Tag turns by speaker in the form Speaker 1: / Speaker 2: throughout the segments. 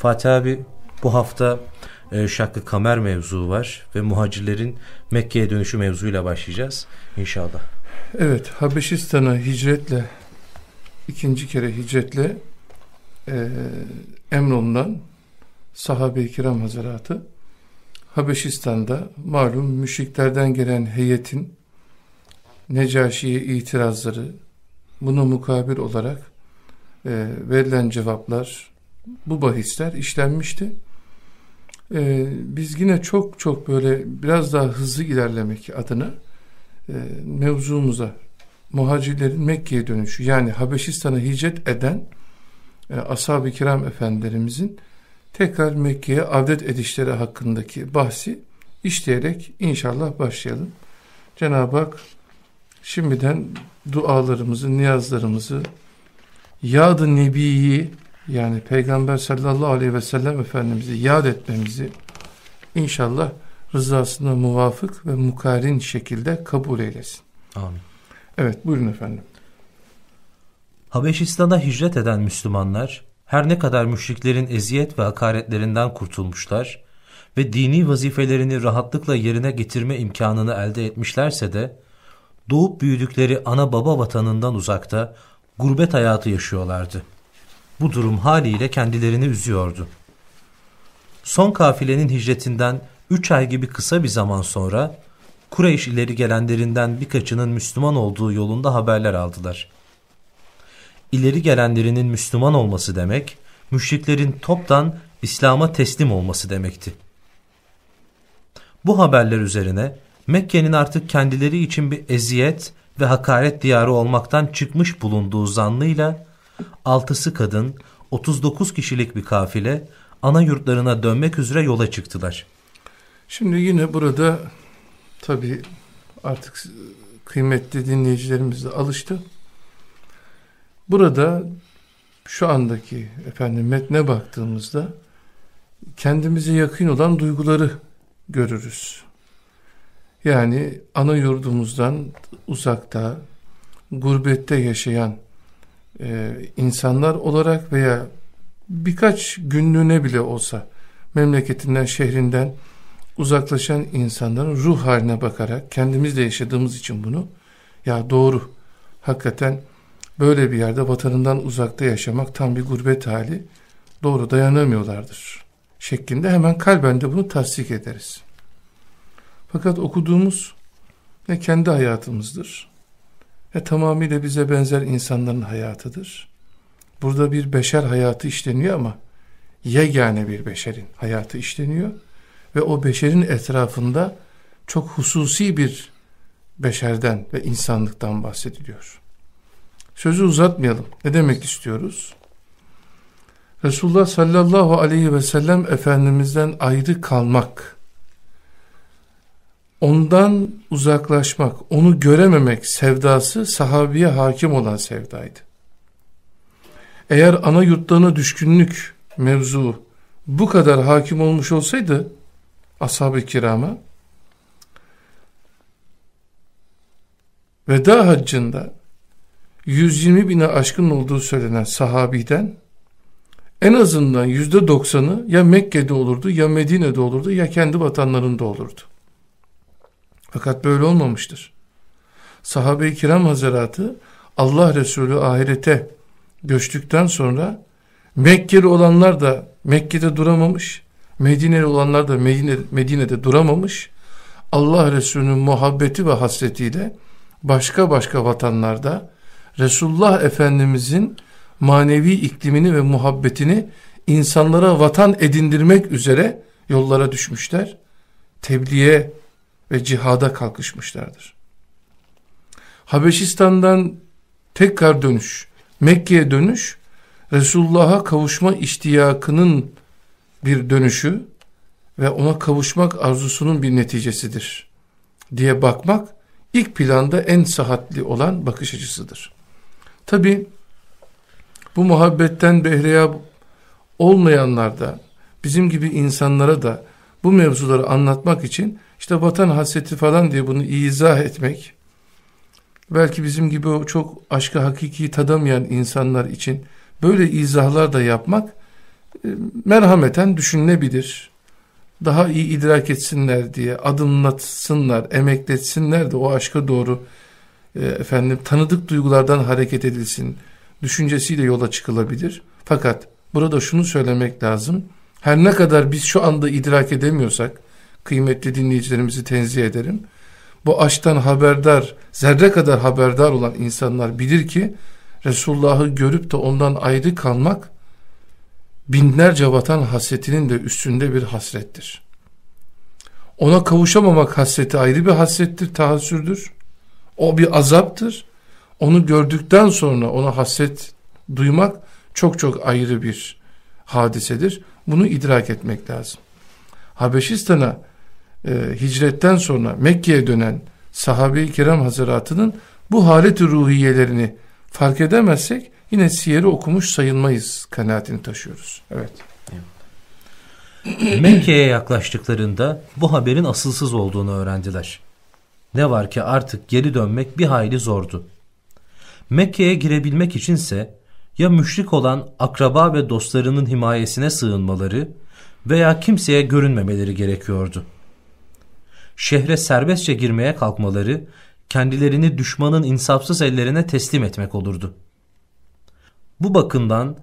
Speaker 1: Fatih abi bu hafta e, Şakkı Kamer mevzu var ve muhacirlerin Mekke'ye dönüşü mevzuyla başlayacağız inşallah.
Speaker 2: Evet Habeşistan'a hicretle ikinci kere hicretle e, emrolunan sahabe-i kiram hazaratı Habeşistan'da malum müşriklerden gelen heyetin Necaşi'ye itirazları buna mukabil olarak e, verilen cevaplar bu bahisler işlenmişti. E, biz yine çok çok böyle biraz daha hızlı ilerlemek adına e, mevzumuza muhacirlerin Mekke'ye dönüşü yani Habeşistan'a hicret eden e, ashab-ı kiram efendilerimizin tekrar Mekke'ye avdet edişleri hakkındaki bahsi işleyerek inşallah başlayalım. Cenab-ı Hak şimdiden dualarımızı, niyazlarımızı yadı nebiyi yani Peygamber sallallahu aleyhi ve sellem Efendimiz'i yad etmemizi inşallah rızasına muvafık ve mukarin şekilde kabul eylesin.
Speaker 1: Amin.
Speaker 2: Evet buyurun efendim.
Speaker 1: Habeşistan'a hicret eden Müslümanlar her ne kadar müşriklerin eziyet ve hakaretlerinden kurtulmuşlar ve dini vazifelerini rahatlıkla yerine getirme imkanını elde etmişlerse de doğup büyüdükleri ana baba vatanından uzakta gurbet hayatı yaşıyorlardı. Bu durum haliyle kendilerini üzüyordu. Son kafilenin hicretinden üç ay gibi kısa bir zaman sonra Kureyş ileri gelenlerinden birkaçının Müslüman olduğu yolunda haberler aldılar. İleri gelenlerinin Müslüman olması demek, müşriklerin toptan İslam'a teslim olması demekti. Bu haberler üzerine Mekke'nin artık kendileri için bir eziyet ve hakaret diyarı olmaktan çıkmış bulunduğu zannıyla altısı kadın 39 kişilik bir kafile ana yurtlarına dönmek üzere yola çıktılar.
Speaker 2: Şimdi yine burada tabi artık kıymetli dinleyicilerimiz de alıştı. Burada şu andaki efendim metne baktığımızda kendimize yakın olan duyguları görürüz. Yani ana yurdumuzdan uzakta, gurbette yaşayan e, insanlar olarak veya birkaç günlüğüne bile olsa memleketinden, şehrinden uzaklaşan insanların ruh haline bakarak kendimiz de yaşadığımız için bunu ya doğru hakikaten böyle bir yerde vatanından uzakta yaşamak tam bir gurbet hali doğru dayanamıyorlardır şeklinde hemen kalben de bunu tasdik ederiz. Fakat okuduğumuz ne kendi hayatımızdır ve tamamıyla bize benzer insanların hayatıdır. Burada bir beşer hayatı işleniyor ama yegane bir beşerin hayatı işleniyor ve o beşerin etrafında çok hususi bir beşerden ve insanlıktan bahsediliyor. Sözü uzatmayalım. Ne demek istiyoruz? Resulullah sallallahu aleyhi ve sellem Efendimiz'den ayrı kalmak, ondan uzaklaşmak, onu görememek sevdası sahabiye hakim olan sevdaydı. Eğer ana yurtlarına düşkünlük mevzu bu kadar hakim olmuş olsaydı ashab-ı kirama veda haccında 120 bine aşkın olduğu söylenen sahabiden en azından yüzde doksanı ya Mekke'de olurdu ya Medine'de olurdu ya kendi vatanlarında olurdu. Fakat böyle olmamıştır. Sahabe-i kiram hazaratı Allah Resulü ahirete göçtükten sonra Mekkeli olanlar da Mekke'de duramamış, Medine'li olanlar da Medine, Medine'de duramamış. Allah Resulü'nün muhabbeti ve hasretiyle başka başka vatanlarda Resulullah Efendimizin manevi iklimini ve muhabbetini insanlara vatan edindirmek üzere yollara düşmüşler. Tebliğe ve cihada kalkışmışlardır. Habeşistan'dan tekrar dönüş, Mekke'ye dönüş, Resulullah'a kavuşma iştiyakının bir dönüşü ve ona kavuşmak arzusunun bir neticesidir diye bakmak ilk planda en sahatli olan bakış açısıdır. Tabi bu muhabbetten behreya olmayanlar da bizim gibi insanlara da bu mevzuları anlatmak için işte vatan hasreti falan diye bunu izah etmek belki bizim gibi o çok aşkı hakiki tadamayan insanlar için böyle izahlar da yapmak e, merhameten düşünülebilir. Daha iyi idrak etsinler diye adımlatsınlar, emekletsinler de o aşka doğru e, efendim tanıdık duygulardan hareket edilsin düşüncesiyle yola çıkılabilir. Fakat burada şunu söylemek lazım. Her ne kadar biz şu anda idrak edemiyorsak kıymetli dinleyicilerimizi tenzih ederim. Bu aşktan haberdar, zerre kadar haberdar olan insanlar bilir ki Resulullah'ı görüp de ondan ayrı kalmak binlerce vatan hasretinin de üstünde bir hasrettir. Ona kavuşamamak hasreti ayrı bir hasrettir, tahassürdür. O bir azaptır. Onu gördükten sonra ona hasret duymak çok çok ayrı bir hadisedir. Bunu idrak etmek lazım. Habeşistan'a e, hicretten sonra Mekke'ye dönen sahabe-i kiram hazıratının bu halet ruhiyelerini fark edemezsek yine siyeri okumuş sayılmayız kanaatini taşıyoruz. Evet.
Speaker 1: Mekke'ye yaklaştıklarında bu haberin asılsız olduğunu öğrendiler. Ne var ki artık geri dönmek bir hayli zordu. Mekke'ye girebilmek içinse ya müşrik olan akraba ve dostlarının himayesine sığınmaları veya kimseye görünmemeleri gerekiyordu. Şehre serbestçe girmeye kalkmaları kendilerini düşmanın insafsız ellerine teslim etmek olurdu. Bu bakımdan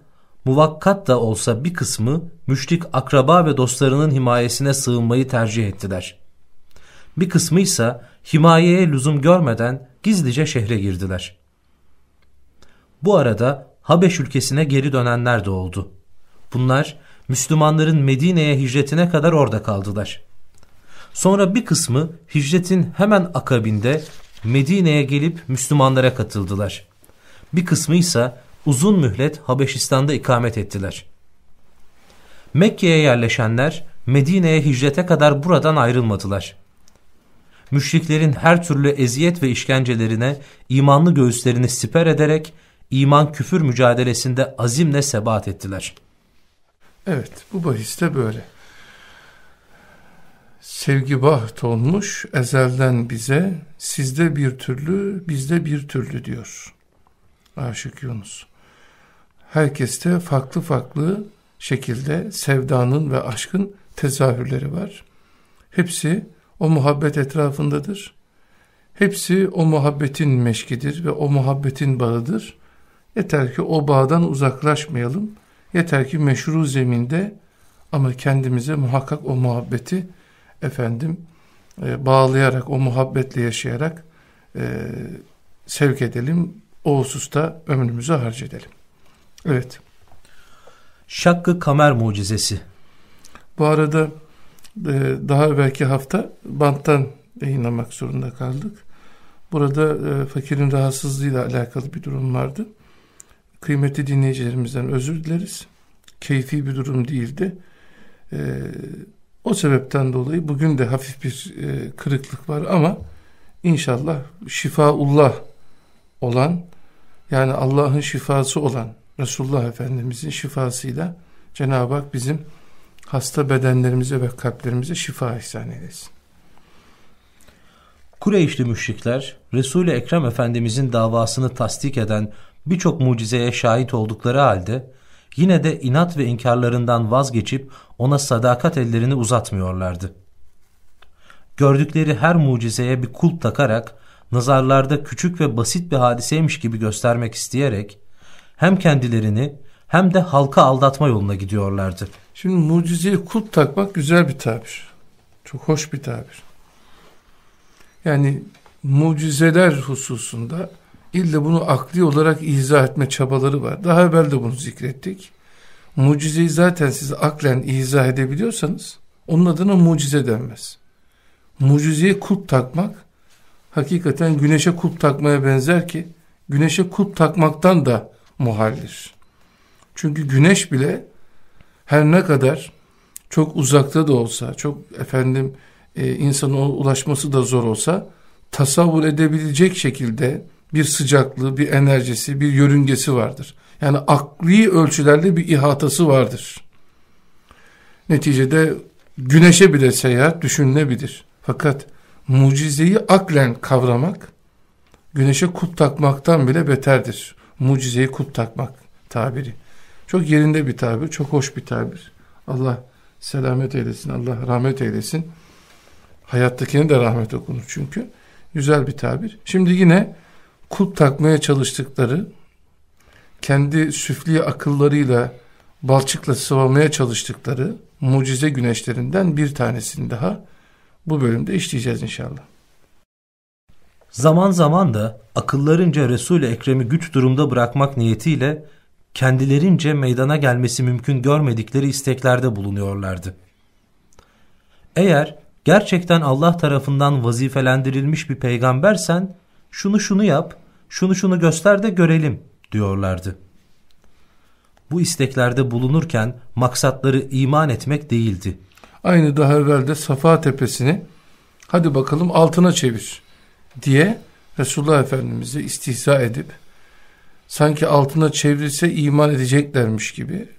Speaker 1: muvakkat da olsa bir kısmı müşrik akraba ve dostlarının himayesine sığınmayı tercih ettiler. Bir kısmı ise himayeye lüzum görmeden gizlice şehre girdiler. Bu arada Habeş ülkesine geri dönenler de oldu. Bunlar Müslümanların Medine'ye hicretine kadar orada kaldılar. Sonra bir kısmı hicretin hemen akabinde Medine'ye gelip Müslümanlara katıldılar. Bir kısmı ise uzun mühlet Habeşistan'da ikamet ettiler. Mekke'ye yerleşenler Medine'ye hicrete kadar buradan ayrılmadılar. Müşriklerin her türlü eziyet ve işkencelerine imanlı göğüslerini siper ederek iman küfür mücadelesinde azimle sebat ettiler.
Speaker 2: Evet bu bahiste böyle. Sevgi baht olmuş ezelden bize sizde bir türlü bizde bir türlü diyor. Aşık Yunus. Herkeste farklı farklı şekilde sevdanın ve aşkın tezahürleri var. Hepsi o muhabbet etrafındadır. Hepsi o muhabbetin meşkidir ve o muhabbetin bağıdır. Yeter ki o bağdan uzaklaşmayalım. Yeter ki meşru zeminde ama kendimize muhakkak o muhabbeti efendim e, bağlayarak, o muhabbetle yaşayarak e, sevk edelim. O hususta ömrümüzü harcedelim. Evet.
Speaker 1: Şakkı kamer mucizesi.
Speaker 2: Bu arada e, daha evvelki hafta banttan yayınlamak zorunda kaldık. Burada e, fakirin rahatsızlığıyla alakalı bir durum vardı. Kıymetli dinleyicilerimizden özür dileriz. Keyfi bir durum değildi. E, o sebepten dolayı bugün de hafif bir e, kırıklık var ama inşallah şifaullah olan yani Allah'ın şifası olan Resulullah Efendimizin şifasıyla Cenab-ı Hak bizim hasta bedenlerimize ve kalplerimize şifa ihsan eylesin.
Speaker 1: Kureyşli müşrikler Resul-i Ekrem Efendimizin davasını tasdik eden birçok mucizeye şahit oldukları halde yine de inat ve inkarlarından vazgeçip ona sadakat ellerini uzatmıyorlardı. Gördükleri her mucizeye bir kulp takarak nazarlarda küçük ve basit bir hadiseymiş gibi göstermek isteyerek hem kendilerini hem de halka aldatma yoluna gidiyorlardı.
Speaker 2: Şimdi mucizeye kulp takmak güzel bir tabir. Çok hoş bir tabir. Yani mucizeler hususunda illa bunu akli olarak izah etme çabaları var. Daha evvel de bunu zikrettik. Mucizeyi zaten siz aklen izah edebiliyorsanız onun adına mucize denmez. Mucizeye kulp takmak hakikaten güneşe kulp takmaya benzer ki güneşe kulp takmaktan da muhaldir. Çünkü güneş bile her ne kadar çok uzakta da olsa, çok efendim e, insana ulaşması da zor olsa tasavvur edebilecek şekilde bir sıcaklığı, bir enerjisi, bir yörüngesi vardır. Yani akli ölçülerde bir ihatası vardır. Neticede güneşe bile seyahat düşünülebilir. Fakat mucizeyi aklen kavramak, güneşe kulp takmaktan bile beterdir. Mucizeyi kulp takmak tabiri. Çok yerinde bir tabir, çok hoş bir tabir. Allah selamet eylesin, Allah rahmet eylesin. Hayattakine de rahmet okunur çünkü. Güzel bir tabir. Şimdi yine kulp takmaya çalıştıkları, kendi süfli akıllarıyla balçıkla sıvamaya çalıştıkları mucize güneşlerinden bir tanesini daha bu bölümde işleyeceğiz inşallah.
Speaker 1: Zaman zaman da akıllarınca Resul-i Ekrem'i güç durumda bırakmak niyetiyle kendilerince meydana gelmesi mümkün görmedikleri isteklerde bulunuyorlardı. Eğer gerçekten Allah tarafından vazifelendirilmiş bir peygambersen şunu şunu yap, şunu şunu göster de görelim diyorlardı. Bu isteklerde bulunurken maksatları iman etmek değildi.
Speaker 2: Aynı daha evvel de Safa tepesini hadi bakalım altına çevir diye Resulullah Efendimiz'e istihza edip sanki altına çevrilse iman edeceklermiş gibi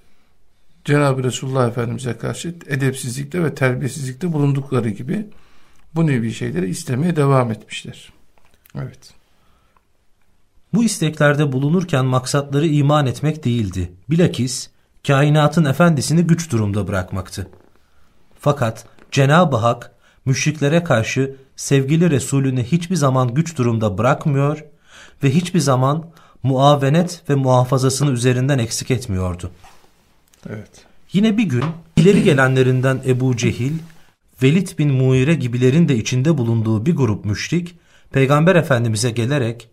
Speaker 2: Cenab-ı Resulullah Efendimiz'e karşı edepsizlikte ve terbiyesizlikte bulundukları gibi bu nevi şeyleri istemeye devam etmişler. Evet.
Speaker 1: Bu isteklerde bulunurken maksatları iman etmek değildi. Bilakis kainatın efendisini güç durumda bırakmaktı. Fakat Cenab-ı Hak müşriklere karşı sevgili Resulünü hiçbir zaman güç durumda bırakmıyor ve hiçbir zaman muavenet ve muhafazasını üzerinden eksik etmiyordu.
Speaker 2: Evet.
Speaker 1: Yine bir gün ileri gelenlerinden Ebu Cehil, Velid bin Muire gibilerin de içinde bulunduğu bir grup müşrik, Peygamber Efendimiz'e gelerek,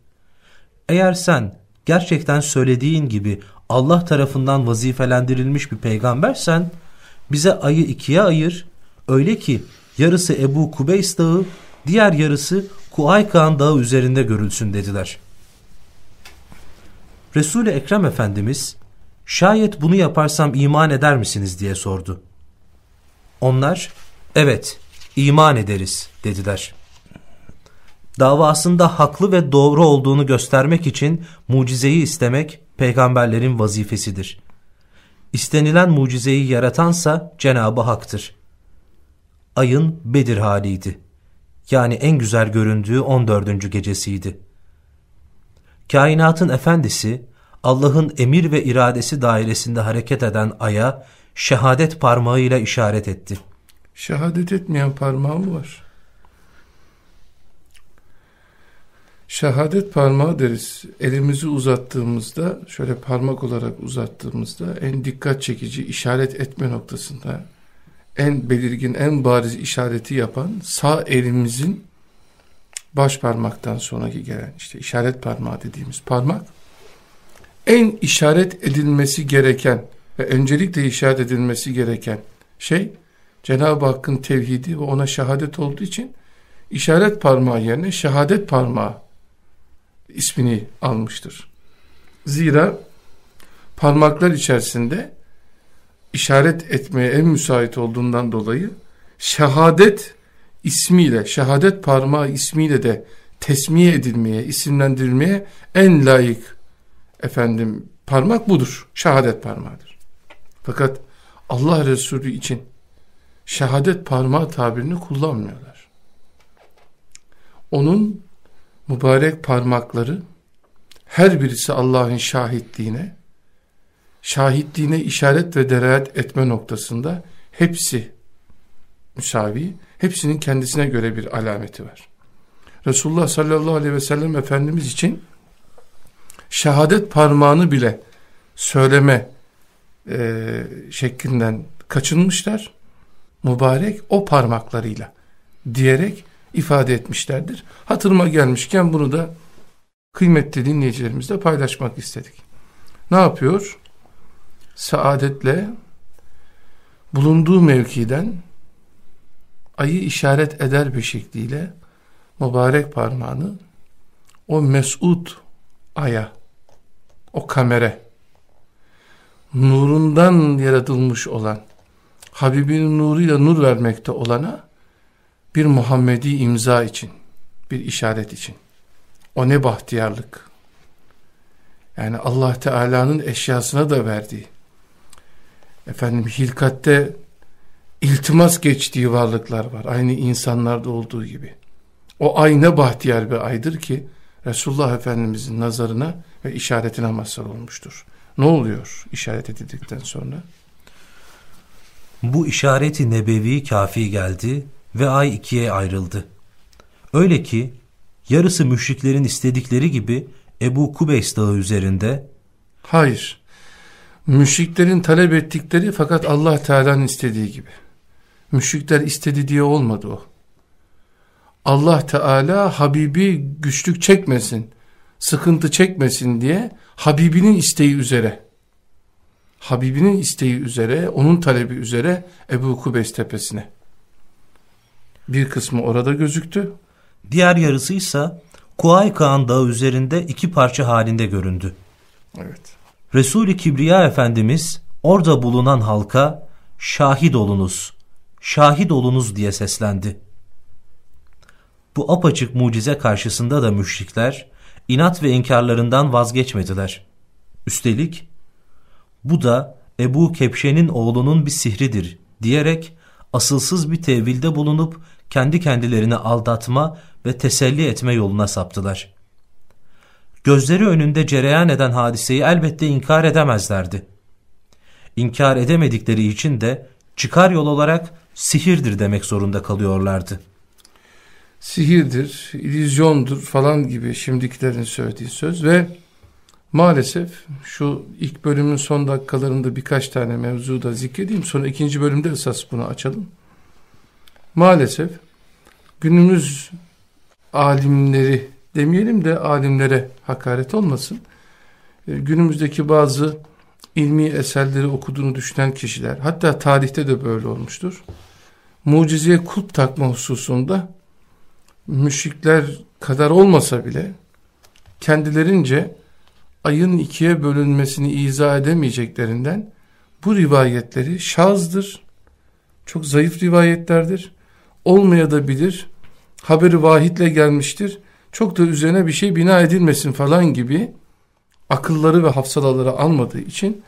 Speaker 1: eğer sen gerçekten söylediğin gibi Allah tarafından vazifelendirilmiş bir peygambersen, bize ayı ikiye ayır, öyle ki yarısı Ebu Kubeys dağı, diğer yarısı Kuaykan dağı üzerinde görülsün dediler. Resul-i Ekrem Efendimiz, şayet bunu yaparsam iman eder misiniz diye sordu. Onlar, evet iman ederiz dediler. Davasında haklı ve doğru olduğunu göstermek için mucizeyi istemek peygamberlerin vazifesidir. İstenilen mucizeyi yaratansa Cenab-ı Hak'tır. Ayın Bedir haliydi. Yani en güzel göründüğü 14. gecesiydi. Kainatın efendisi Allah'ın emir ve iradesi dairesinde hareket eden aya şehadet parmağıyla işaret etti.
Speaker 2: Şehadet etmeyen parmağı var? Şehadet parmağı deriz. Elimizi uzattığımızda, şöyle parmak olarak uzattığımızda en dikkat çekici işaret etme noktasında en belirgin, en bariz işareti yapan sağ elimizin baş parmaktan sonraki gelen işte işaret parmağı dediğimiz parmak en işaret edilmesi gereken ve öncelikle işaret edilmesi gereken şey Cenab-ı Hakk'ın tevhidi ve ona şehadet olduğu için işaret parmağı yerine şehadet parmağı ismini almıştır. Zira parmaklar içerisinde işaret etmeye en müsait olduğundan dolayı şehadet ismiyle, şehadet parmağı ismiyle de tesmiye edilmeye, isimlendirilmeye en layık efendim parmak budur. Şehadet parmağıdır. Fakat Allah Resulü için şehadet parmağı tabirini kullanmıyorlar. Onun mübarek parmakları her birisi Allah'ın şahitliğine, şahitliğine işaret ve derahat etme noktasında hepsi müsavi, hepsinin kendisine göre bir alameti var. Resulullah sallallahu aleyhi ve sellem Efendimiz için şehadet parmağını bile söyleme e, şeklinden kaçınmışlar. Mübarek o parmaklarıyla diyerek ifade etmişlerdir. Hatırıma gelmişken bunu da kıymetli dinleyicilerimizle paylaşmak istedik. Ne yapıyor? Saadetle bulunduğu mevkiden ayı işaret eder bir şekliyle mübarek parmağını o mesud aya, o kamera, nurundan yaratılmış olan, Habibinin nuruyla nur vermekte olana bir Muhammedi imza için, bir işaret için. O ne bahtiyarlık. Yani Allah Teala'nın eşyasına da verdiği, efendim hilkatte iltimas geçtiği varlıklar var. Aynı insanlarda olduğu gibi. O ay ne bahtiyar bir aydır ki Resulullah Efendimizin nazarına ve işaretine mazhar olmuştur. Ne oluyor işaret edildikten sonra?
Speaker 1: Bu işareti nebevi kafi geldi ve ay ikiye ayrıldı. Öyle ki yarısı müşriklerin istedikleri gibi Ebu Kubeys dağı üzerinde
Speaker 2: Hayır. Müşriklerin talep ettikleri fakat Allah Teala'nın istediği gibi. Müşrikler istedi diye olmadı o. Allah Teala Habibi güçlük çekmesin, sıkıntı çekmesin diye Habibinin isteği üzere, Habibinin isteği üzere, onun talebi üzere Ebu Kubeys tepesine. Bir kısmı orada gözüktü.
Speaker 1: Diğer yarısı ise Kuay Kağan dağı üzerinde iki parça halinde göründü.
Speaker 2: Evet.
Speaker 1: Resul-i Kibriya Efendimiz orada bulunan halka şahit olunuz, şahit olunuz diye seslendi. Bu apaçık mucize karşısında da müşrikler inat ve inkarlarından vazgeçmediler. Üstelik bu da Ebu Kepşe'nin oğlunun bir sihridir diyerek asılsız bir tevilde bulunup kendi kendilerini aldatma ve teselli etme yoluna saptılar. Gözleri önünde cereyan eden hadiseyi elbette inkar edemezlerdi. İnkar edemedikleri için de çıkar yol olarak sihirdir demek zorunda kalıyorlardı.
Speaker 2: Sihirdir, illüzyondur falan gibi şimdikilerin söylediği söz ve maalesef şu ilk bölümün son dakikalarında birkaç tane mevzu da zikredeyim. Sonra ikinci bölümde esas bunu açalım. Maalesef günümüz alimleri demeyelim de alimlere hakaret olmasın. E, günümüzdeki bazı ilmi eserleri okuduğunu düşünen kişiler hatta tarihte de böyle olmuştur. Mucizeye kulp takma hususunda müşrikler kadar olmasa bile kendilerince ayın ikiye bölünmesini izah edemeyeceklerinden bu rivayetleri şazdır. Çok zayıf rivayetlerdir. Olmaya da bilir. Haberi vahitle gelmiştir. Çok da üzerine bir şey bina edilmesin falan gibi akılları ve hafsalaları almadığı için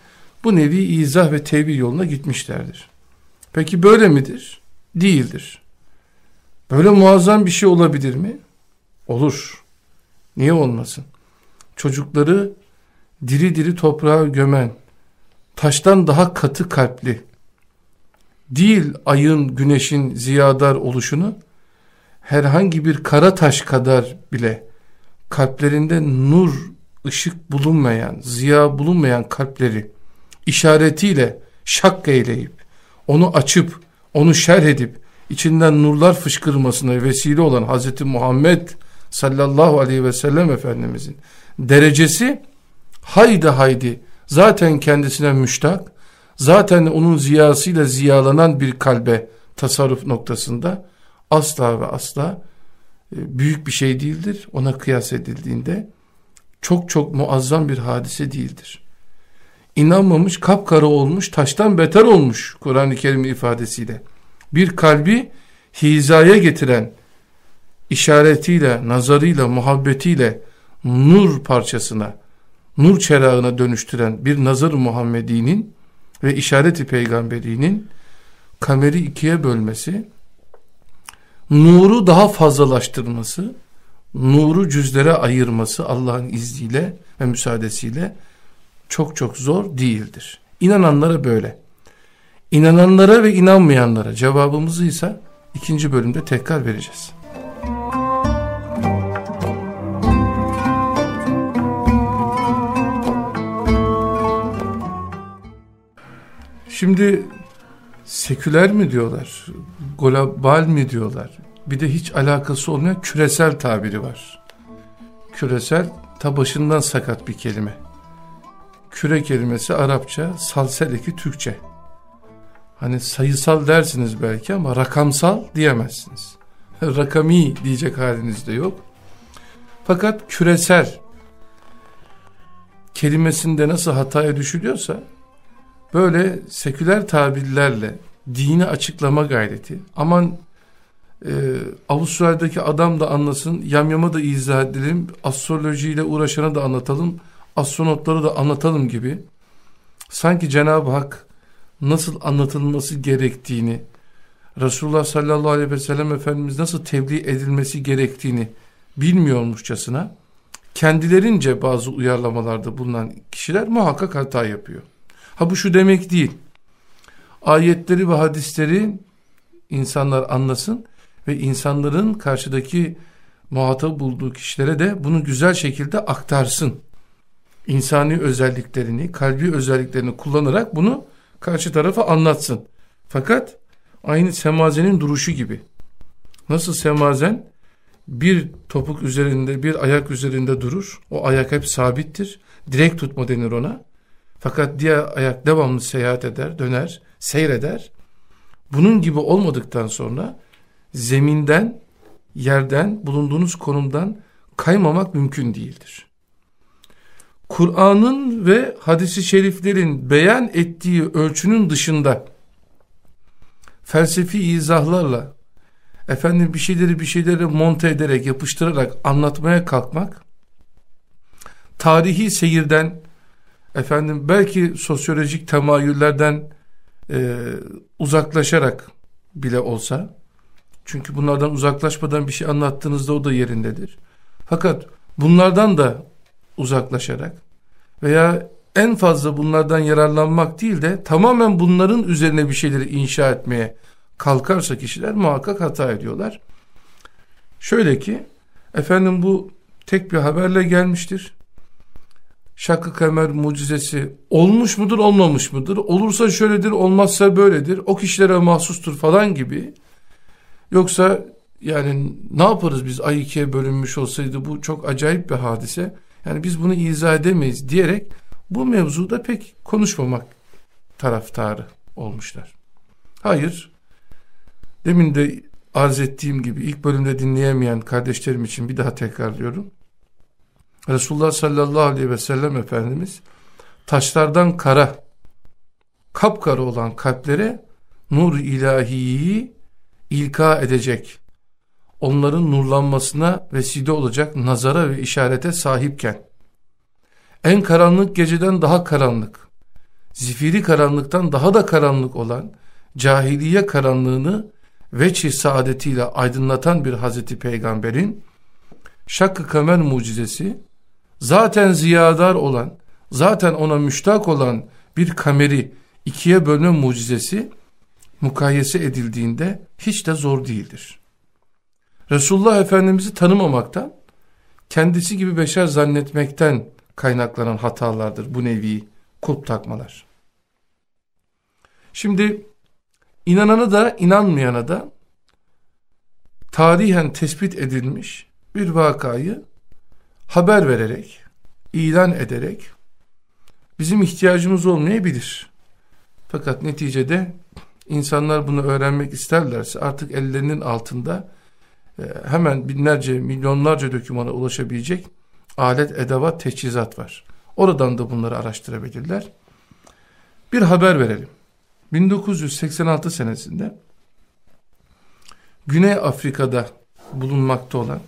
Speaker 2: bu nevi izah ve tevil yoluna gitmişlerdir. Peki böyle midir? Değildir. Böyle muazzam bir şey olabilir mi? Olur. Niye olmasın? Çocukları diri diri toprağa gömen, taştan daha katı kalpli, değil ayın, güneşin ziyadar oluşunu, herhangi bir kara taş kadar bile kalplerinde nur, ışık bulunmayan, ziya bulunmayan kalpleri işaretiyle şak eyleyip, onu açıp, onu şerh edip, içinden nurlar fışkırmasına vesile olan Hazreti Muhammed sallallahu aleyhi ve sellem Efendimizin derecesi haydi haydi zaten kendisine müştak, zaten onun ziyasıyla ziyalanan bir kalbe tasarruf noktasında asla ve asla e, büyük bir şey değildir. Ona kıyas edildiğinde çok çok muazzam bir hadise değildir. İnanmamış kapkara olmuş taştan beter olmuş Kur'an-ı Kerim ifadesiyle. Bir kalbi hizaya getiren işaretiyle, nazarıyla, muhabbetiyle nur parçasına, nur çerağına dönüştüren bir nazar-ı Muhammedi'nin ve işareti peygamberi'nin kameri ikiye bölmesi, nuru daha fazlalaştırması, nuru cüzlere ayırması Allah'ın izniyle ve müsaadesiyle çok çok zor değildir. İnananlara böyle. İnananlara ve inanmayanlara cevabımızı ise ikinci bölümde tekrar vereceğiz. Şimdi seküler mi diyorlar, global mi diyorlar? Bir de hiç alakası olmayan küresel tabiri var. Küresel ta başından sakat bir kelime. Küre kelimesi Arapça, salsel eki Türkçe. Hani sayısal dersiniz belki ama rakamsal diyemezsiniz. Rakami diyecek haliniz de yok. Fakat küresel kelimesinde nasıl hataya düşülüyorsa böyle seküler tabirlerle dini açıklama gayreti aman e, Avustralya'daki adam da anlasın yamyama da izah edelim astrolojiyle uğraşana da anlatalım astronotları da anlatalım gibi sanki Cenab-ı Hak nasıl anlatılması gerektiğini Resulullah sallallahu aleyhi ve sellem Efendimiz nasıl tebliğ edilmesi gerektiğini bilmiyormuşçasına kendilerince bazı uyarlamalarda bulunan kişiler muhakkak hata yapıyor. Ha bu şu demek değil. Ayetleri ve hadisleri insanlar anlasın ve insanların karşıdaki muhatap bulduğu kişilere de bunu güzel şekilde aktarsın. İnsani özelliklerini, kalbi özelliklerini kullanarak bunu karşı tarafa anlatsın. Fakat aynı semazenin duruşu gibi. Nasıl semazen bir topuk üzerinde, bir ayak üzerinde durur. O ayak hep sabittir. Direkt tutma denir ona. Fakat diğer ayak devamlı seyahat eder, döner, seyreder. Bunun gibi olmadıktan sonra zeminden, yerden, bulunduğunuz konumdan kaymamak mümkün değildir. Kur'an'ın ve hadisi şeriflerin beyan ettiği ölçünün dışında felsefi izahlarla efendim bir şeyleri bir şeyleri monte ederek yapıştırarak anlatmaya kalkmak tarihi seyirden efendim belki sosyolojik temayüllerden e, uzaklaşarak bile olsa çünkü bunlardan uzaklaşmadan bir şey anlattığınızda o da yerindedir. Fakat bunlardan da uzaklaşarak veya en fazla bunlardan yararlanmak değil de tamamen bunların üzerine bir şeyleri inşa etmeye kalkarsa kişiler muhakkak hata ediyorlar. Şöyle ki efendim bu tek bir haberle gelmiştir. Şakkı Kamer mucizesi olmuş mudur olmamış mıdır? Olursa şöyledir olmazsa böyledir. O kişilere mahsustur falan gibi. Yoksa yani ne yaparız biz ay ikiye bölünmüş olsaydı bu çok acayip bir hadise. Yani biz bunu izah edemeyiz diyerek bu mevzuda pek konuşmamak taraftarı olmuşlar. Hayır Demin de arz ettiğim gibi ilk bölümde dinleyemeyen kardeşlerim için bir daha tekrarlıyorum. Resulullah sallallahu aleyhi ve sellem Efendimiz taşlardan kara, kapkara olan kalplere nur ilahiyi ilka edecek, onların nurlanmasına vesile olacak nazara ve işarete sahipken, en karanlık geceden daha karanlık, zifiri karanlıktan daha da karanlık olan cahiliye karanlığını veçi saadetiyle aydınlatan bir Hazreti Peygamber'in şakkı kamer mucizesi zaten ziyadar olan zaten ona müştak olan bir kameri ikiye bölme mucizesi mukayese edildiğinde hiç de zor değildir. Resulullah Efendimiz'i tanımamaktan kendisi gibi beşer zannetmekten kaynaklanan hatalardır bu nevi kulp takmalar. Şimdi İnananı da inanmayana da tarihen tespit edilmiş bir vakayı haber vererek, ilan ederek bizim ihtiyacımız olmayabilir. Fakat neticede insanlar bunu öğrenmek isterlerse artık ellerinin altında e, hemen binlerce, milyonlarca dokümana ulaşabilecek alet, edevat, teçhizat var. Oradan da bunları araştırabilirler. Bir haber verelim. 1986 senesinde Güney Afrika'da bulunmakta olan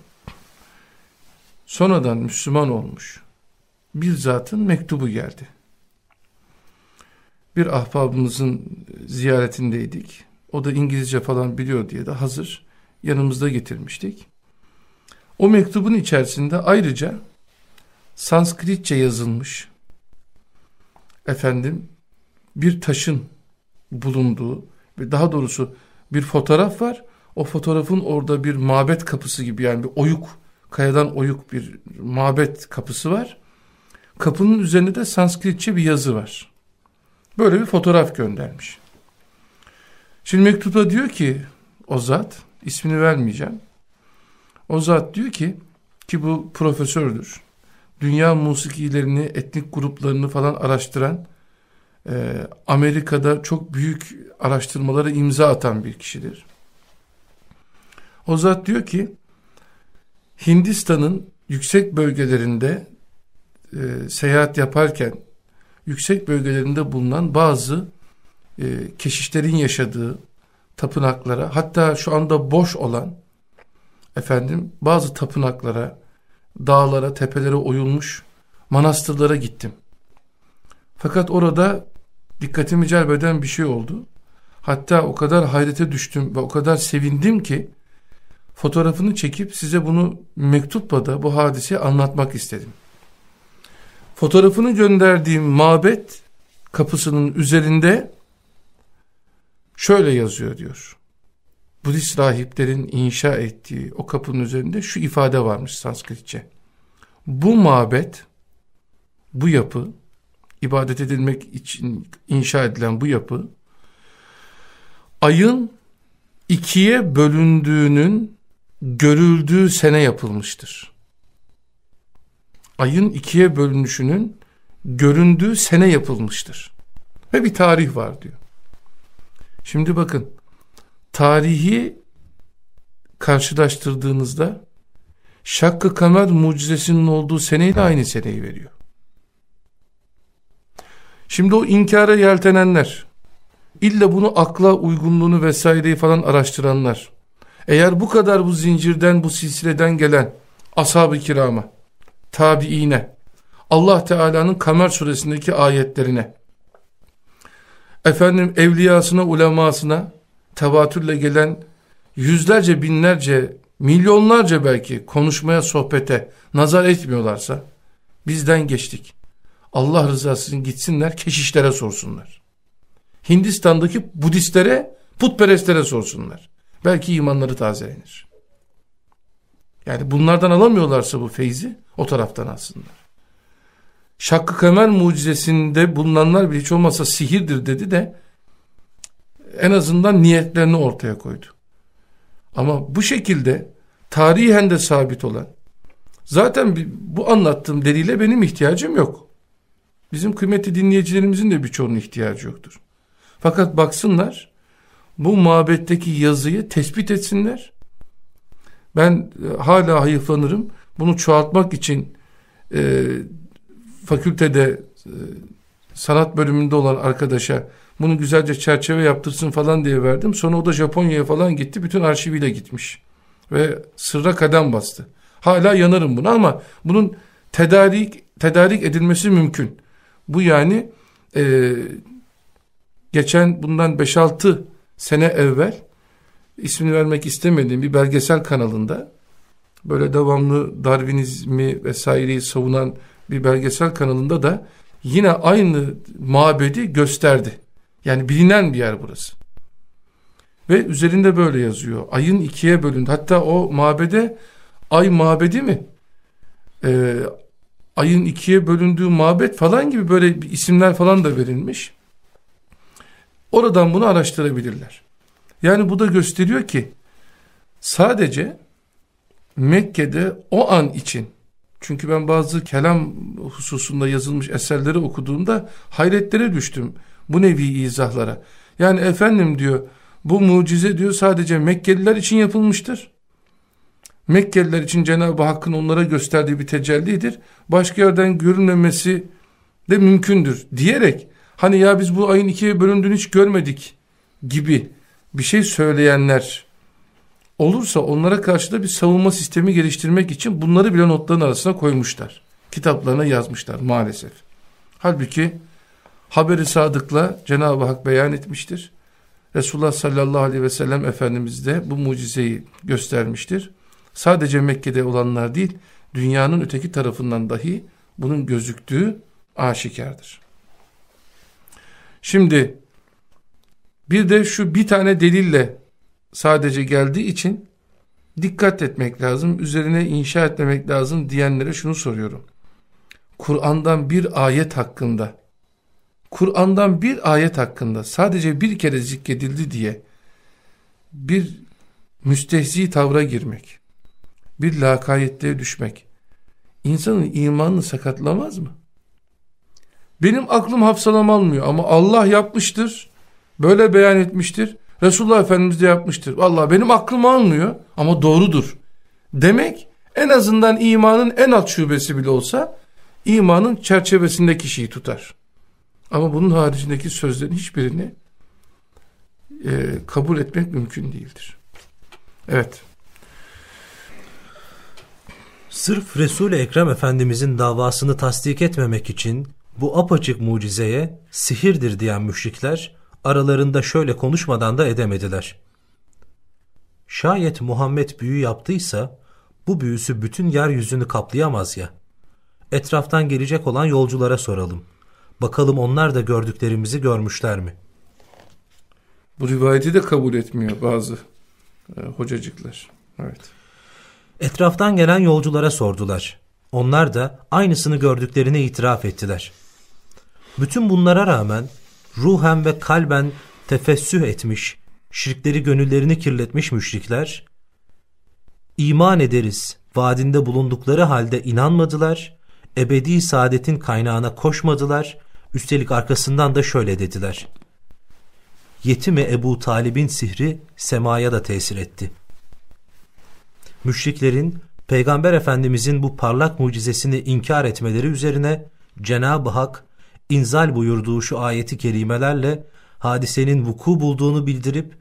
Speaker 2: sonradan Müslüman olmuş bir zatın mektubu geldi. Bir ahbabımızın ziyaretindeydik. O da İngilizce falan biliyor diye de hazır yanımızda getirmiştik. O mektubun içerisinde ayrıca Sanskritçe yazılmış efendim bir taşın bulunduğu ve daha doğrusu bir fotoğraf var. O fotoğrafın orada bir mabet kapısı gibi yani bir oyuk, kayadan oyuk bir mabet kapısı var. Kapının üzerinde de Sanskritçe bir yazı var. Böyle bir fotoğraf göndermiş. Şimdi mektupta diyor ki o zat, ismini vermeyeceğim. O zat diyor ki, ki bu profesördür. Dünya musikilerini, etnik gruplarını falan araştıran e, Amerika'da çok büyük araştırmalara imza atan bir kişidir. O zat diyor ki Hindistan'ın yüksek bölgelerinde e, seyahat yaparken yüksek bölgelerinde bulunan bazı e, keşişlerin yaşadığı tapınaklara hatta şu anda boş olan efendim bazı tapınaklara dağlara tepelere oyulmuş manastırlara gittim. Fakat orada dikkatimi celbeden bir şey oldu. Hatta o kadar hayrete düştüm ve o kadar sevindim ki fotoğrafını çekip size bunu mektupla da bu hadise anlatmak istedim. Fotoğrafını gönderdiğim mabet kapısının üzerinde şöyle yazıyor diyor. Budist rahiplerin inşa ettiği o kapının üzerinde şu ifade varmış Sanskritçe. Bu mabet, bu yapı, ibadet edilmek için inşa edilen bu yapı, ayın ikiye bölündüğünün görüldüğü sene yapılmıştır. Ayın ikiye bölünüşünün göründüğü sene yapılmıştır. Ve bir tarih var diyor. Şimdi bakın tarihi karşılaştırdığınızda Şakkı Kamer mucizesinin olduğu seneyle aynı seneyi veriyor. Şimdi o inkara yeltenenler, illa bunu akla uygunluğunu vesaireyi falan araştıranlar, eğer bu kadar bu zincirden, bu silsileden gelen ashab-ı kirama, tabiine, Allah Teala'nın Kamer suresindeki ayetlerine, efendim evliyasına, ulemasına, tevatürle gelen yüzlerce, binlerce, milyonlarca belki konuşmaya, sohbete nazar etmiyorlarsa, bizden geçtik. Allah rızası gitsinler, keşişlere sorsunlar. Hindistan'daki Budistlere, putperestlere sorsunlar. Belki imanları tazelenir. Yani bunlardan alamıyorlarsa bu feyzi o taraftan alsınlar. Şakkı Kamer mucizesinde bulunanlar bile hiç olmazsa sihirdir dedi de en azından niyetlerini ortaya koydu. Ama bu şekilde tarihen de sabit olan zaten bu anlattığım delile benim ihtiyacım yok. Bizim kıymetli dinleyicilerimizin de birçoğunun ihtiyacı yoktur. Fakat baksınlar bu mabetteki yazıyı tespit etsinler. Ben e, hala hayıflanırım. Bunu çoğaltmak için e, fakültede e, sanat bölümünde olan arkadaşa bunu güzelce çerçeve yaptırsın falan diye verdim. Sonra o da Japonya'ya falan gitti. Bütün arşiviyle gitmiş. Ve sırra kadem bastı. Hala yanarım buna ama bunun tedarik tedarik edilmesi mümkün. Bu yani e, geçen bundan 5-6 sene evvel ismini vermek istemediğim bir belgesel kanalında böyle devamlı Darwinizmi vesaireyi savunan bir belgesel kanalında da yine aynı mabedi gösterdi. Yani bilinen bir yer burası. Ve üzerinde böyle yazıyor. Ayın ikiye bölündü. Hatta o mabede ay mabedi mi? Ee, ayın ikiye bölündüğü mabet falan gibi böyle isimler falan da verilmiş. Oradan bunu araştırabilirler. Yani bu da gösteriyor ki sadece Mekke'de o an için çünkü ben bazı kelam hususunda yazılmış eserleri okuduğumda hayretlere düştüm bu nevi izahlara. Yani efendim diyor bu mucize diyor sadece Mekkeliler için yapılmıştır. Mekkeliler için Cenab-ı Hakk'ın onlara gösterdiği bir tecellidir. Başka yerden görünmemesi de mümkündür diyerek hani ya biz bu ayın ikiye bölündüğünü hiç görmedik gibi bir şey söyleyenler olursa onlara karşı da bir savunma sistemi geliştirmek için bunları bile notların arasına koymuşlar. Kitaplarına yazmışlar maalesef. Halbuki haberi sadıkla Cenab-ı Hak beyan etmiştir. Resulullah sallallahu aleyhi ve sellem Efendimiz de bu mucizeyi göstermiştir. Sadece Mekke'de olanlar değil, dünyanın öteki tarafından dahi bunun gözüktüğü aşikardır. Şimdi bir de şu bir tane delille sadece geldiği için dikkat etmek lazım, üzerine inşa etmemek lazım diyenlere şunu soruyorum. Kur'an'dan bir ayet hakkında, Kur'an'dan bir ayet hakkında sadece bir kere zikredildi diye bir müstehzi tavra girmek, bir lakayetliğe düşmek, insanın imanını sakatlamaz mı? Benim aklım hafsalam almıyor ama Allah yapmıştır, böyle beyan etmiştir. Resulullah Efendimiz de yapmıştır. Vallahi benim aklım almıyor ama doğrudur. Demek en azından imanın en alt şubesi bile olsa imanın çerçevesinde kişiyi tutar. Ama bunun haricindeki sözlerin hiçbirini e, kabul etmek mümkün değildir. Evet.
Speaker 1: Sırf Resul-i Ekrem Efendimizin davasını tasdik etmemek için bu apaçık mucizeye sihirdir diyen müşrikler aralarında şöyle konuşmadan da edemediler. Şayet Muhammed büyü yaptıysa bu büyüsü bütün yeryüzünü kaplayamaz ya. Etraftan gelecek olan yolculara soralım. Bakalım onlar da gördüklerimizi görmüşler mi?
Speaker 2: Bu rivayeti de kabul etmiyor bazı e, hocacıklar. Evet.
Speaker 1: Etraftan gelen yolculara sordular. Onlar da aynısını gördüklerini itiraf ettiler. Bütün bunlara rağmen ruhen ve kalben tefessüh etmiş, şirkleri gönüllerini kirletmiş müşrikler, iman ederiz vaadinde bulundukları halde inanmadılar, ebedi saadetin kaynağına koşmadılar, üstelik arkasından da şöyle dediler. Yetime Ebu Talib'in sihri semaya da tesir etti. Müşriklerin Peygamber Efendimizin bu parlak mucizesini inkar etmeleri üzerine Cenab-ı Hak inzal buyurduğu şu ayeti kerimelerle hadisenin vuku bulduğunu bildirip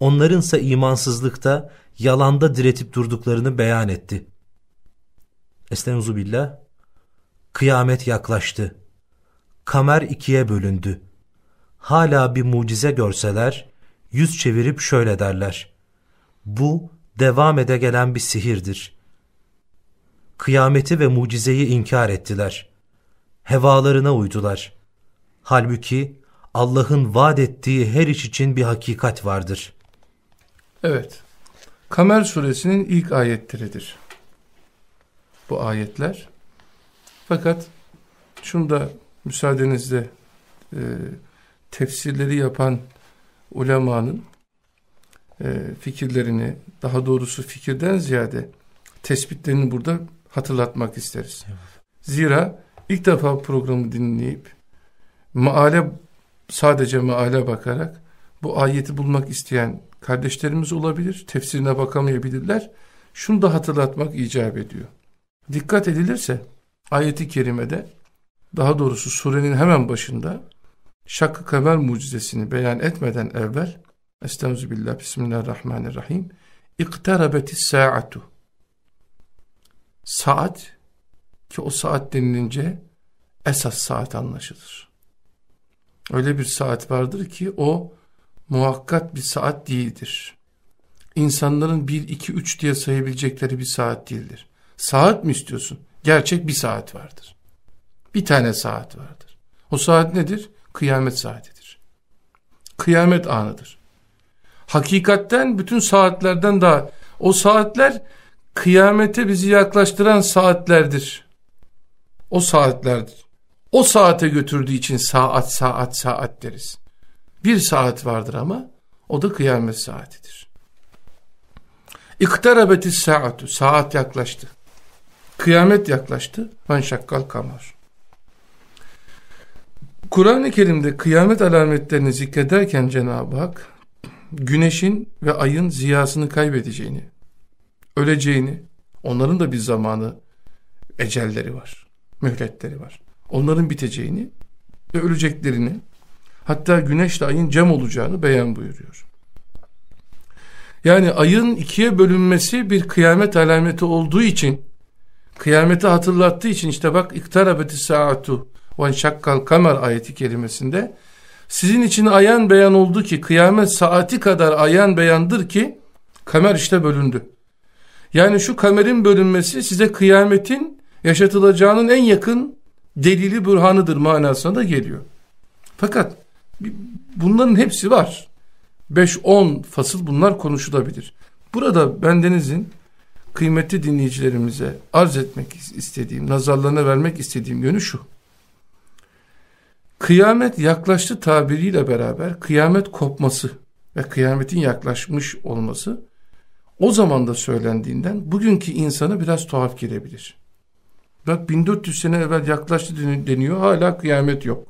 Speaker 1: onlarınsa imansızlıkta yalanda diretip durduklarını beyan etti. Billah Kıyamet yaklaştı. Kamer ikiye bölündü. Hala bir mucize görseler yüz çevirip şöyle derler. Bu devam ede gelen bir sihirdir. Kıyameti ve mucizeyi inkar ettiler. Hevalarına uydular. Halbuki Allah'ın vaat ettiği her iş için bir hakikat vardır.
Speaker 2: Evet. Kamer suresinin ilk ayetleridir. Bu ayetler. Fakat şunu da müsaadenizle e, tefsirleri yapan ulemanın e, fikirlerini, daha doğrusu fikirden ziyade tespitlerini burada hatırlatmak isteriz. Evet. Zira ilk defa programı dinleyip maale sadece meale bakarak bu ayeti bulmak isteyen kardeşlerimiz olabilir. Tefsirine bakamayabilirler. Şunu da hatırlatmak icap ediyor. Dikkat edilirse ayeti kerimede daha doğrusu surenin hemen başında şak kamer mucizesini beyan etmeden evvel Estağfirullah Bismillahirrahmanirrahim İktarabetis saatu Saat ki o saat denilince esas saat anlaşılır. Öyle bir saat vardır ki o muhakkat bir saat değildir. İnsanların bir, iki, üç diye sayabilecekleri bir saat değildir. Saat mi istiyorsun? Gerçek bir saat vardır. Bir tane saat vardır. O saat nedir? Kıyamet saatidir. Kıyamet anıdır. Hakikatten bütün saatlerden daha o saatler kıyamete bizi yaklaştıran saatlerdir. O saatlerdir. O saate götürdüğü için saat saat saat deriz. Bir saat vardır ama o da kıyamet saatidir. İktarabetis saatu. Saat yaklaştı. Kıyamet yaklaştı. Ben şakkal kamar. Kur'an-ı Kerim'de kıyamet alametlerini zikrederken Cenab-ı Hak güneşin ve ayın ziyasını kaybedeceğini, öleceğini, onların da bir zamanı ecelleri var, mühletleri var onların biteceğini ve öleceklerini hatta güneşle ayın cem olacağını beyan buyuruyor. Yani ayın ikiye bölünmesi bir kıyamet alameti olduğu için kıyameti hatırlattığı için işte bak iktarabeti saatu ve şakkal kamer ayeti kelimesinde sizin için ayan beyan oldu ki kıyamet saati kadar ayan beyandır ki kamer işte bölündü. Yani şu kamerin bölünmesi size kıyametin yaşatılacağının en yakın delili burhanıdır manasına da geliyor. Fakat bunların hepsi var. 5-10 fasıl bunlar konuşulabilir. Burada bendenizin kıymetli dinleyicilerimize arz etmek istediğim, nazarlarına vermek istediğim yönü şu. Kıyamet yaklaştı tabiriyle beraber kıyamet kopması ve kıyametin yaklaşmış olması o zaman da söylendiğinden bugünkü insana biraz tuhaf gelebilir. Bak 1400 sene evvel yaklaştı deniyor hala kıyamet yok.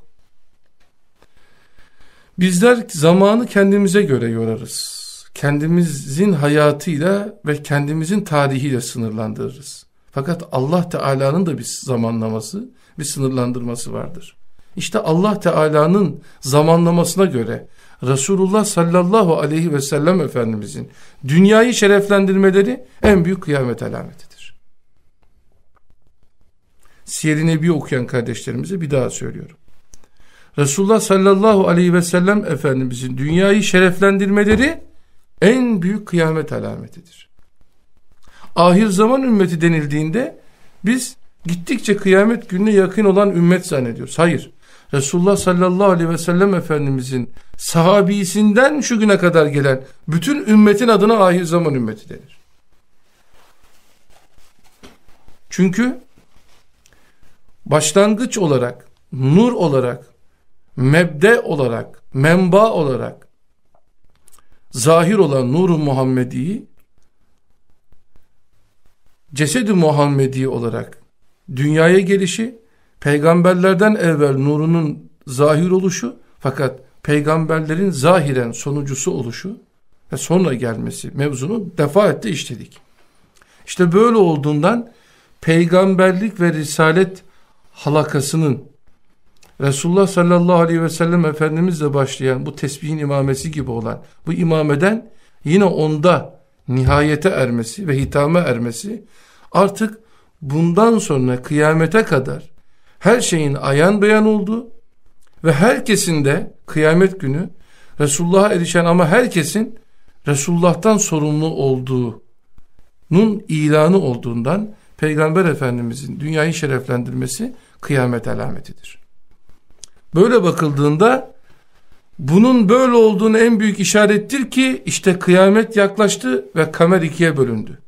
Speaker 2: Bizler zamanı kendimize göre yorarız. Kendimizin hayatıyla ve kendimizin tarihiyle sınırlandırırız. Fakat Allah Teala'nın da bir zamanlaması, bir sınırlandırması vardır. İşte Allah Teala'nın zamanlamasına göre Resulullah sallallahu aleyhi ve sellem Efendimizin dünyayı şereflendirmeleri en büyük kıyamet alameti. Siyer-i Nebi okuyan kardeşlerimize bir daha söylüyorum. Resulullah sallallahu aleyhi ve sellem Efendimizin dünyayı şereflendirmeleri en büyük kıyamet alametidir. Ahir zaman ümmeti denildiğinde biz gittikçe kıyamet gününe yakın olan ümmet zannediyoruz. Hayır. Resulullah sallallahu aleyhi ve sellem Efendimizin sahabisinden şu güne kadar gelen bütün ümmetin adına ahir zaman ümmeti denir. Çünkü başlangıç olarak, nur olarak, mebde olarak, menba olarak zahir olan nuru Muhammedi'yi cesedi Muhammedi olarak dünyaya gelişi, peygamberlerden evvel nurunun zahir oluşu fakat peygamberlerin zahiren sonucusu oluşu ve sonra gelmesi mevzunu defaatle işledik. İşte böyle olduğundan peygamberlik ve risalet halakasının Resulullah sallallahu aleyhi ve sellem Efendimizle başlayan bu tesbihin imamesi gibi olan bu imameden yine onda nihayete ermesi ve hitame ermesi artık bundan sonra kıyamete kadar her şeyin ayan beyan olduğu ve herkesin de kıyamet günü Resulullah'a erişen ama herkesin Resulullah'tan sorumlu olduğunun ilanı olduğundan Peygamber Efendimizin dünyayı şereflendirmesi kıyamet alametidir. Böyle bakıldığında bunun böyle olduğunu en büyük işarettir ki işte kıyamet yaklaştı ve kamer ikiye bölündü.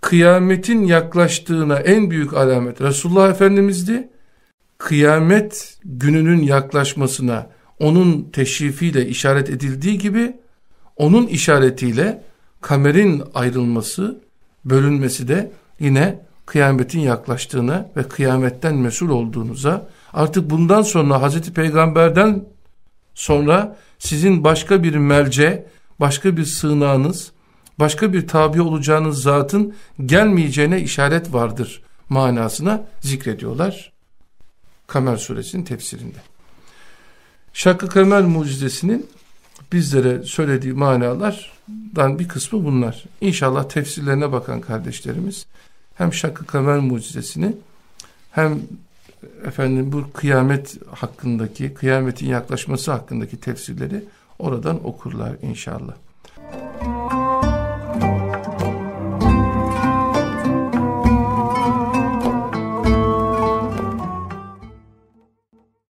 Speaker 2: Kıyametin yaklaştığına en büyük alamet Resulullah Efendimiz'di. Kıyamet gününün yaklaşmasına onun teşrifiyle işaret edildiği gibi onun işaretiyle kamerin ayrılması, bölünmesi de yine kıyametin yaklaştığına ve kıyametten mesul olduğunuza artık bundan sonra Hazreti Peygamber'den sonra sizin başka bir melce, başka bir sığınağınız, başka bir tabi olacağınız zatın gelmeyeceğine işaret vardır manasına zikrediyorlar. Kamer suresinin tefsirinde. Şakkı Kamer mucizesinin bizlere söylediği manalardan bir kısmı bunlar. İnşallah tefsirlerine bakan kardeşlerimiz hem Şakkı Kamer mucizesini hem efendim bu kıyamet hakkındaki, kıyametin yaklaşması hakkındaki tefsirleri oradan okurlar inşallah.